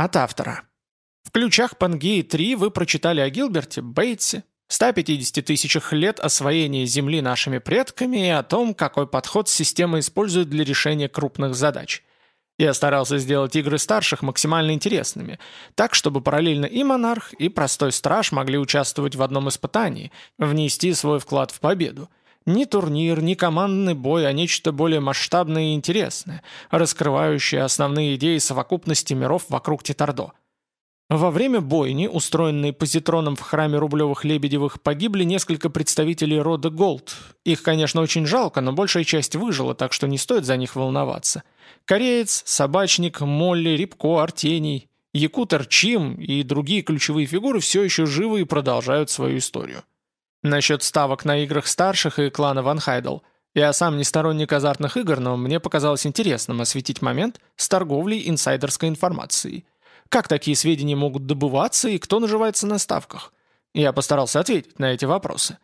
От автора. В ключах Пангеи-3 вы прочитали о Гилберте, Бейтсе, 150 тысячах лет освоения Земли нашими предками и о том, какой подход система использует для решения крупных задач. Я старался сделать игры старших максимально интересными, так, чтобы параллельно и монарх, и простой страж могли участвовать в одном испытании, внести свой вклад в победу. Ни турнир, ни командный бой, а нечто более масштабное и интересное, раскрывающее основные идеи совокупности миров вокруг Титардо. Во время бойни, устроенной позитроном в храме Рублевых-Лебедевых, погибли несколько представителей рода Голд. Их, конечно, очень жалко, но большая часть выжила, так что не стоит за них волноваться. Кореец, Собачник, Молли, Рябко, Артений, Якут Арчим и другие ключевые фигуры все еще живы и продолжают свою историю. Насчет ставок на играх старших и клана Ван Хайдл. Я сам не сторонник азартных игр, но мне показалось интересным осветить момент с торговлей инсайдерской информацией – как такие сведения могут добываться и кто наживается на ставках? Я постарался ответить на эти вопросы.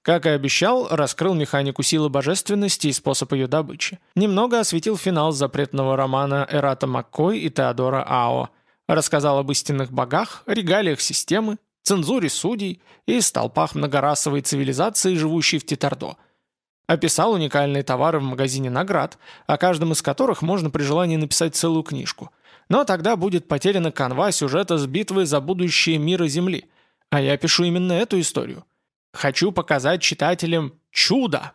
Как и обещал, раскрыл механику силы божественности и способ ее добычи. Немного осветил финал запретного романа Эрата Маккой и Теодора Ао. Рассказал об истинных богах, регалиях системы, цензуре судей и столпах многорасовой цивилизации, живущей в Титардо. Описал уникальные товары в магазине наград, о каждом из которых можно при желании написать целую книжку – но тогда будет потеряна канва сюжета с битвой за будущее мира Земли. А я пишу именно эту историю. Хочу показать читателям чудо.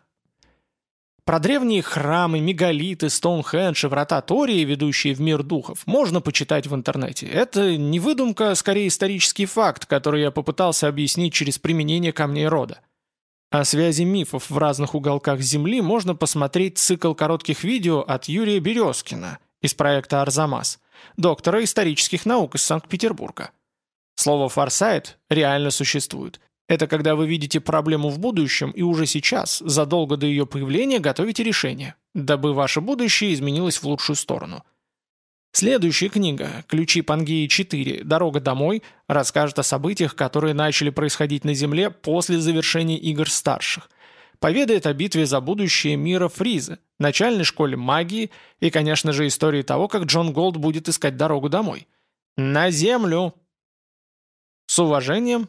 Про древние храмы, мегалиты, Стоунхендж и врата Тории, ведущие в мир духов, можно почитать в интернете. Это не выдумка, а скорее исторический факт, который я попытался объяснить через применение камней рода. О связи мифов в разных уголках Земли можно посмотреть цикл коротких видео от Юрия Березкина из проекта «Арзамас», доктора исторических наук из Санкт-Петербурга. Слово «форсайт» реально существует. Это когда вы видите проблему в будущем и уже сейчас, задолго до ее появления, готовите решение, дабы ваше будущее изменилось в лучшую сторону. Следующая книга «Ключи Пангеи 4. Дорога домой» расскажет о событиях, которые начали происходить на Земле после завершения игр старших, поведает о битве за будущее мира Фриза, начальной школе магии и, конечно же, истории того, как Джон Голд будет искать дорогу домой. На землю! С уважением,